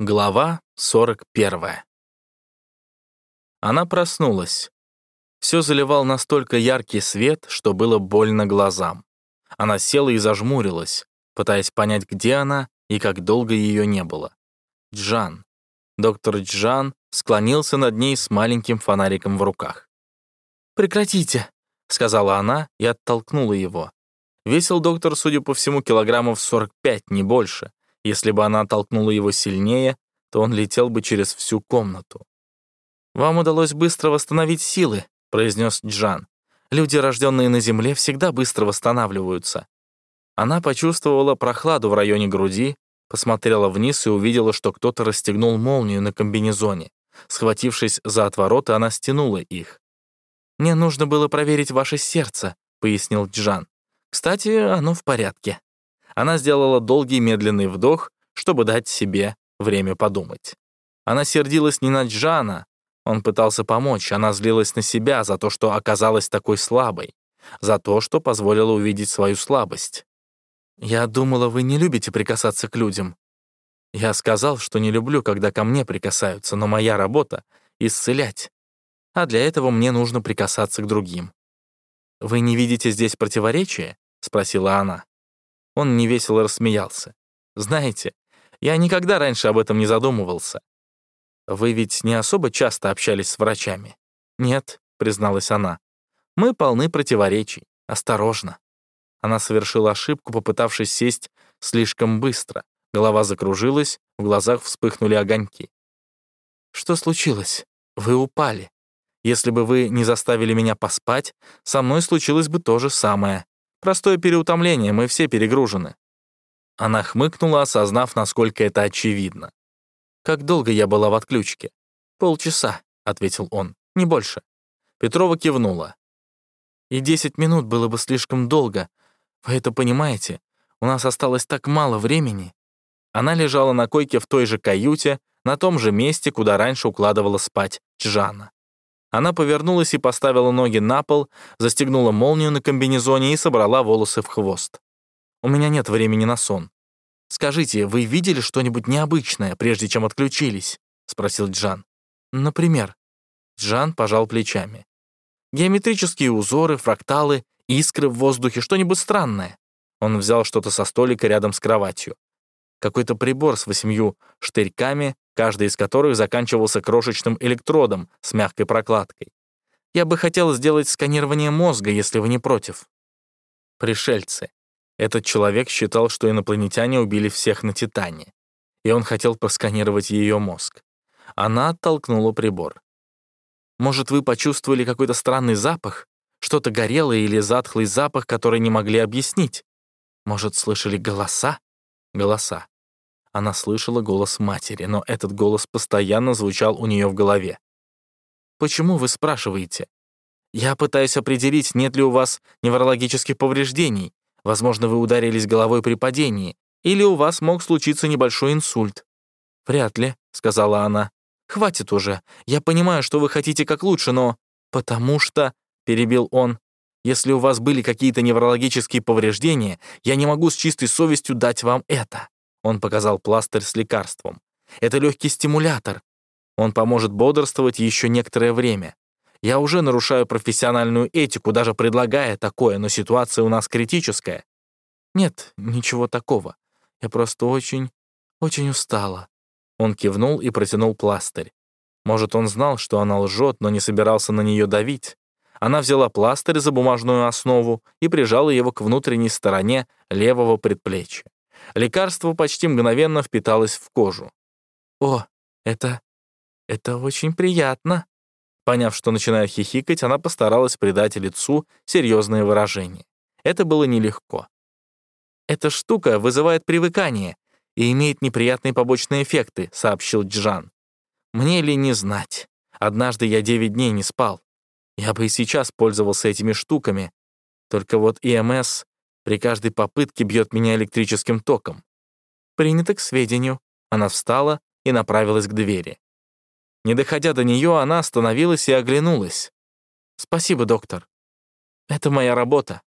Глава 41. Она проснулась. Все заливал настолько яркий свет, что было больно глазам. Она села и зажмурилась, пытаясь понять, где она и как долго ее не было. Джан. Доктор Джан склонился над ней с маленьким фонариком в руках. «Прекратите», — сказала она и оттолкнула его. Весил доктор, судя по всему, килограммов 45, не больше. Если бы она оттолкнула его сильнее, то он летел бы через всю комнату. «Вам удалось быстро восстановить силы», — произнес Джан. «Люди, рожденные на Земле, всегда быстро восстанавливаются». Она почувствовала прохладу в районе груди, посмотрела вниз и увидела, что кто-то расстегнул молнию на комбинезоне. Схватившись за отвороты, она стянула их. «Мне нужно было проверить ваше сердце», — пояснил Джан. «Кстати, оно в порядке». Она сделала долгий медленный вдох, чтобы дать себе время подумать. Она сердилась не на Джана, он пытался помочь, она злилась на себя за то, что оказалась такой слабой, за то, что позволила увидеть свою слабость. «Я думала, вы не любите прикасаться к людям». Я сказал, что не люблю, когда ко мне прикасаются, но моя работа — исцелять. А для этого мне нужно прикасаться к другим. «Вы не видите здесь противоречия?» — спросила она. Он невесело рассмеялся. «Знаете, я никогда раньше об этом не задумывался. Вы ведь не особо часто общались с врачами?» «Нет», — призналась она. «Мы полны противоречий. Осторожно». Она совершила ошибку, попытавшись сесть слишком быстро. Голова закружилась, в глазах вспыхнули огоньки. «Что случилось? Вы упали. Если бы вы не заставили меня поспать, со мной случилось бы то же самое. Простое переутомление, мы все перегружены». Она хмыкнула, осознав, насколько это очевидно. «Как долго я была в отключке?» «Полчаса», — ответил он, — «не больше». Петрова кивнула. «И десять минут было бы слишком долго. Вы это понимаете? У нас осталось так мало времени». Она лежала на койке в той же каюте, на том же месте, куда раньше укладывала спать Джана. Она повернулась и поставила ноги на пол, застегнула молнию на комбинезоне и собрала волосы в хвост. «У меня нет времени на сон». «Скажите, вы видели что-нибудь необычное, прежде чем отключились?» — спросил Джан. «Например?» Джан пожал плечами. «Геометрические узоры, фракталы, искры в воздухе, что-нибудь странное». Он взял что-то со столика рядом с кроватью. Какой-то прибор с восемью штырьками, каждый из которых заканчивался крошечным электродом с мягкой прокладкой. Я бы хотел сделать сканирование мозга, если вы не против. Пришельцы. Этот человек считал, что инопланетяне убили всех на Титане, и он хотел просканировать ее мозг. Она оттолкнула прибор. «Может, вы почувствовали какой-то странный запах? Что-то горелое или затхлый запах, который не могли объяснить? Может, слышали голоса?» Голоса. Она слышала голос матери, но этот голос постоянно звучал у нее в голове. «Почему вы спрашиваете? Я пытаюсь определить, нет ли у вас неврологических повреждений. Возможно, вы ударились головой при падении, или у вас мог случиться небольшой инсульт». «Вряд ли», — сказала она. «Хватит уже. Я понимаю, что вы хотите как лучше, но...» «Потому что...» — перебил он. «Если у вас были какие-то неврологические повреждения, я не могу с чистой совестью дать вам это». Он показал пластырь с лекарством. «Это легкий стимулятор. Он поможет бодрствовать еще некоторое время. Я уже нарушаю профессиональную этику, даже предлагая такое, но ситуация у нас критическая. Нет, ничего такого. Я просто очень, очень устала». Он кивнул и протянул пластырь. Может, он знал, что она лжет, но не собирался на нее давить. Она взяла пластырь за бумажную основу и прижала его к внутренней стороне левого предплечья. Лекарство почти мгновенно впиталось в кожу. «О, это... это очень приятно», Поняв, что начинает хихикать, она постаралась придать лицу серьезное выражение. Это было нелегко. «Эта штука вызывает привыкание и имеет неприятные побочные эффекты», — сообщил Джан. «Мне ли не знать? Однажды я девять дней не спал. Я бы и сейчас пользовался этими штуками. Только вот ИМС при каждой попытке бьет меня электрическим током. Принято к сведению. Она встала и направилась к двери. Не доходя до нее, она остановилась и оглянулась. «Спасибо, доктор. Это моя работа».